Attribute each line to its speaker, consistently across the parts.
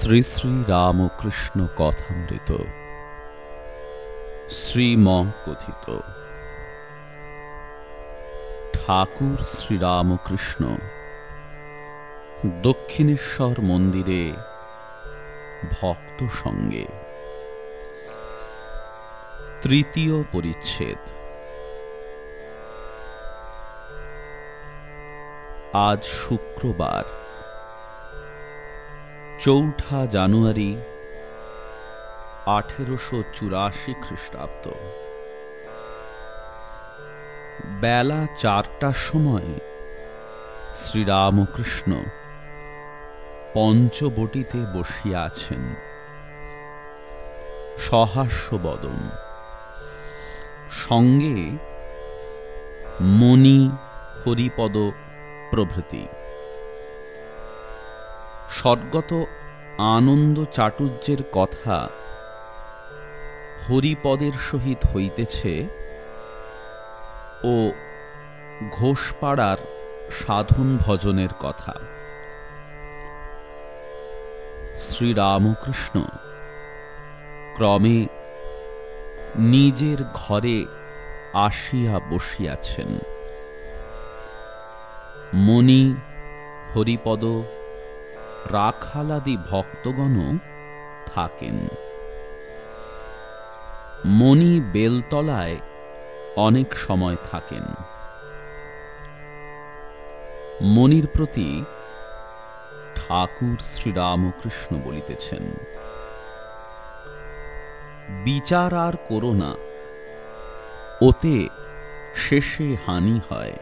Speaker 1: শ্রী শ্রী রামকৃষ্ণ কথামৃত। শ্রীম কথিত। ঠাকুর শ্রীরামকৃষ্ণ দক্ষিণেশ্বর মন্দিরে ভক্ত সঙ্গে। তৃতীয় পরিচ্ছেদ। আজ শুক্রবার। চৌঠা জানুয়ারি আঠেরোশো চুরাশি খ্রিস্টাব্দ। বেলা চারটার সময় শ্রীরামকৃষ্ণ পঞ্চবটিতে বসিয়া আছেন। সহাস্য বদন সঙ্গে মণি হরিপদ প্রভৃতি। স্বর্গত আনন্দ চাটুর্যের কথা হরিপদের সহিত হইতেছে ও ঘোষপাড়ার সাধন ভজনের কথা। শ্রীরামকৃষ্ণ ক্রমে নিজের ঘরে আসিয়া বসিয়াছেন। মণি হরিপদ রাখালাদি ভক্তগণ থাকেন। মণি বেলতলায় অনেক সময় থাকেন। মনির প্রতি ঠাকুর শ্রীরামকৃষ্ণ বলিতেছেন, বিচার আর করো না, ওতে শেষে হানি হয়।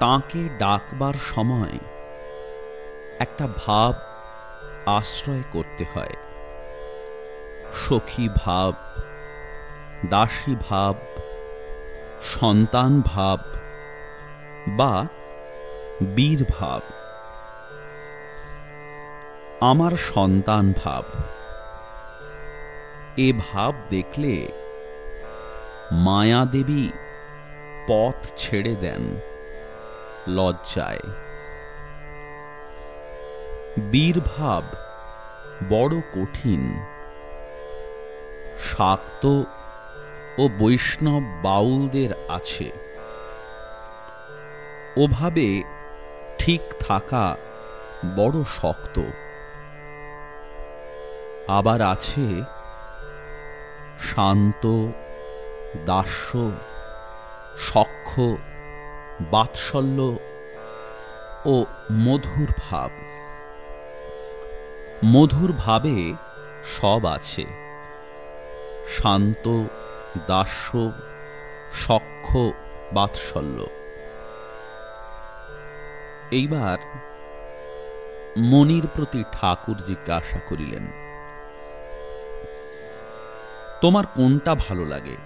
Speaker 1: তাকে ডাকবার সময় একটা ভাব আশ্রয় করতে হয়। সখী ভাব, দাসী ভাব, সন্তান ভাব বা বীর ভাব। আমার সন্তান ভাব। এ ভাব দেখলে মায়াদেবী পথ ছেড়ে দেন লজ্জায়। বীরভাব বড় কঠিন। শাক্ত ও বৈষ্ণব বাউলদের আছে। ওভাবে ঠিক থাকা বড় শক্ত। আবার আছে শান্ত, দাস্য, সক্ষ, বাৎসল্য ও মধুর ভাব। মধুর ভাবে সব আছে। শান্ত, দাস্য, সক্ষ, বাৎসল্য। এইবার মনির প্রতি ঠাকুর জিজ্ঞাসা করিলেন, তোমার কোনটা ভালো লাগে?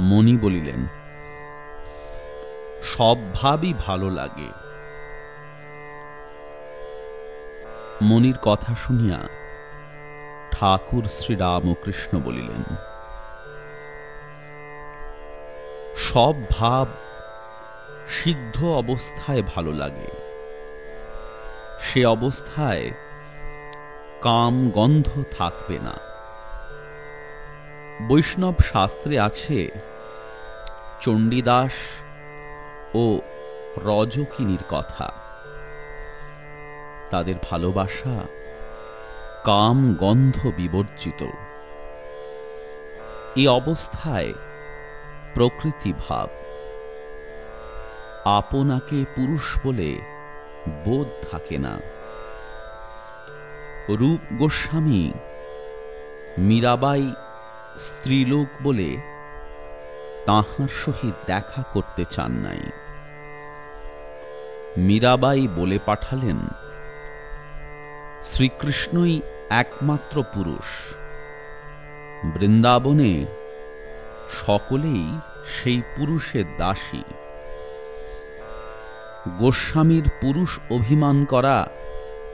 Speaker 1: মণি বলিলেন, সব ভাবই ভালো লাগে। মনির কথা শুনিয়া ঠাকুর শ্রীরামকৃষ্ণ বলিলেন, সব ভাব সিদ্ধ অবস্থায় ভালো লাগে। সে অবস্থায় কাম গন্ধ থাকবে না। বৈষ্ণব শাস্ত্রে আছে, চণ্ডীদাস ও রজকিনীর কথা। তাদের ভালোবাসা কাম গন্ধ বিবর্জিত। এ অবস্থায় প্রকৃতি ভাব। আপনাকে পুরুষ বলে বোধ থাকে না। রূপ গোস্বামী মীরাবাই স্ত্রীলোক বলে তাহার সহিত দেখা করতে চান নাই। মীরাবাই বলে পাঠালেন শ্রীকৃষ্ণই একমাত্র পুরুষ। বৃন্দাবনে সকলেই সেই পুরুষের দাসী। গোস্বামীর পুরুষ অভিমান করা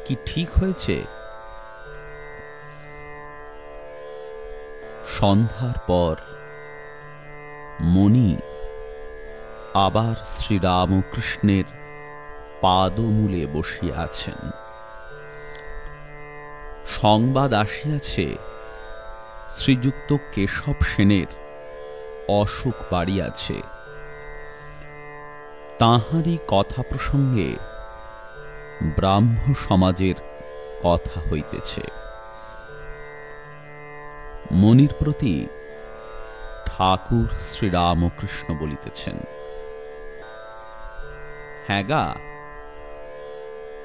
Speaker 1: কি ঠিক হয়েছে? সন্ধ্যার পর মণি আবার শ্রীরামকৃষ্ণের পাদমূলে বসিয়া আছেন। সংবাদ আসিয়াছে, শ্রীযুক্ত কেশব সেনের অসুখ বাড়িয়াছে। তাহারই কথা প্রসঙ্গে ব্রাহ্ম সমাজের কথা হইতেছে। মনির প্রতি ঠাকুর শ্রীরামকৃষ্ণ বলিতেছেন হ্যাগা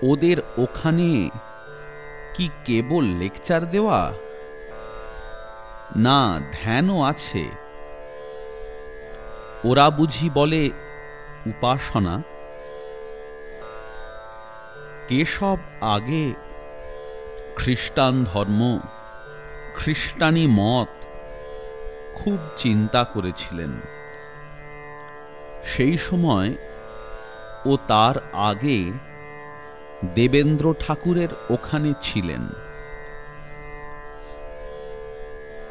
Speaker 1: ওদের ওখানে কি কেবল লেকচার দেওয়া? না, ধ্যানও আছে। ওরা বুঝি বলে, উপাসনা? কেশব আগে, খ্রিস্টান ধর্ম, খ্রিস্টানি মত, খুব চিন্তা করেছিলেন। সেই সময় ও তার আগে দেবেন্দ্র ঠাকুরের ওখানে ছিলেন।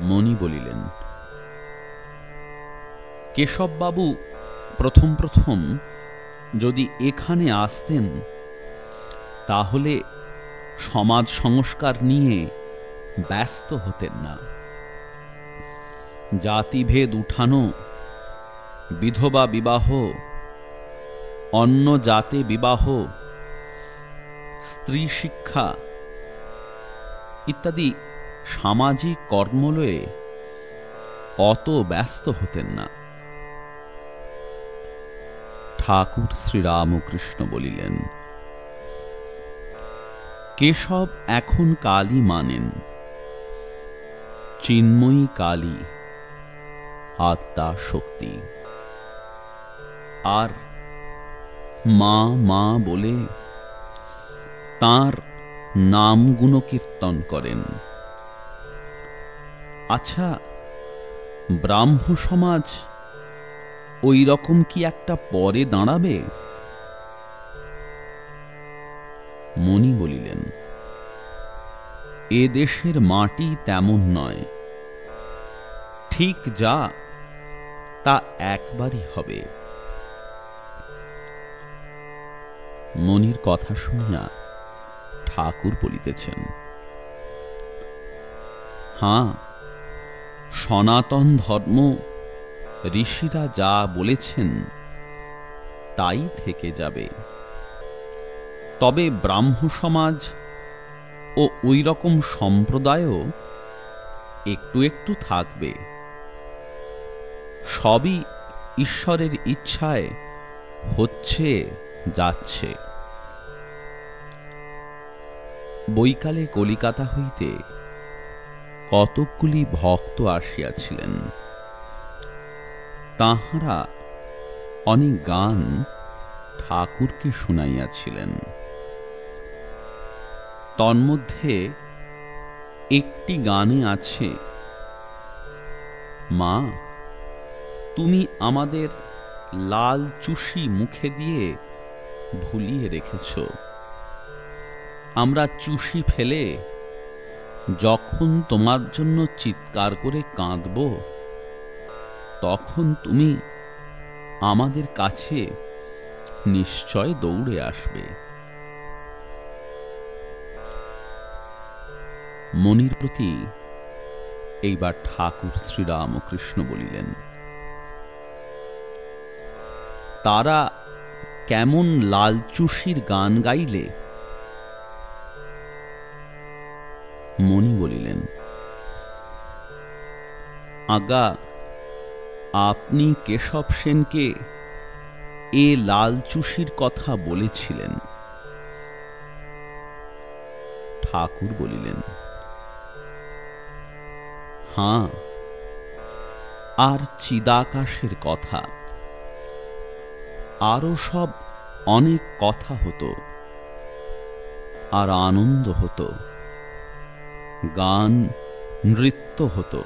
Speaker 1: মণি বলিলেন, কেশববাবু, প্রথম প্রথম যদি এখানে আসতেন, তাহলে সমাজ সংস্কার নিয়ে ব্যস্ত হতেন না। জাতিভেদ উঠানো, বিধবা বিবাহ, অন্য জাতে বিবাহ স্ত্রী শিক্ষা ইত্যাদি সামাজিক কর্মলয়ে অত ব্যস্ত হতেন না। ঠাকুর শ্রীরামকৃষ্ণ বলিলেন, কেশব এখন কালী মানেন, চিন্ময়ী কালী আত্মা শক্তি। আর মা মা বলে তার নাম গুণকীর্তন করেন। আচ্ছা ব্রাহ্ম সমাজ ওই রকম কি একটা পরে দাঁড়াবে? মণি বলিলেন, এ দেশের মাটি তেমন নয়। ঠিক যা, তা একবারই হবে। মনির কথা শুনিয়া ঠাকুর বলিতেছেন, হাঁ, সনাতন ধর্ম ঋষিরা যা বলেছেন তাই থেকে যাবে। তবে ব্রাহ্ম সমাজ ও ওই রকম সম্প্রদায়ও একটু একটু থাকবে। সবই ঈশ্বরের ইচ্ছায় হচ্ছে যাচ্ছে। বৈকালে কলিকাতা হইতে কতকগুলি ভক্ত আসিয়াছিলেন। তাহারা অনেক গান ঠাকুরকে শুনাইয়াছিলেন। তন্মধ্যে একটি গানে আছে, মা, তুমি আমাদের লাল চুষি মুখে দিয়ে ভুলিয়ে রেখেছ। আমরা চুষি ফেলে যখন তোমার জন্য চিৎকার করে কাঁদব, তখন তুমি আমাদের কাছে নিশ্চয় দৌড়ে আসবে। মনির প্রতি এইবার ঠাকুর শ্রীরামকৃষ্ণ বলিলেন, তারা কেমন লালচুষির গান গাইলে মণি বলিলেন, আগা, আপনি কেশব সেনকে এ লালচুষির কথা বলেছিলেন। ঠাকুর বলিলেন, হাঁ, আর চিদাকাশের কথা। আরও সব অনেক কথা হতো, আর আনন্দ হতো। গান নৃত্য হতো।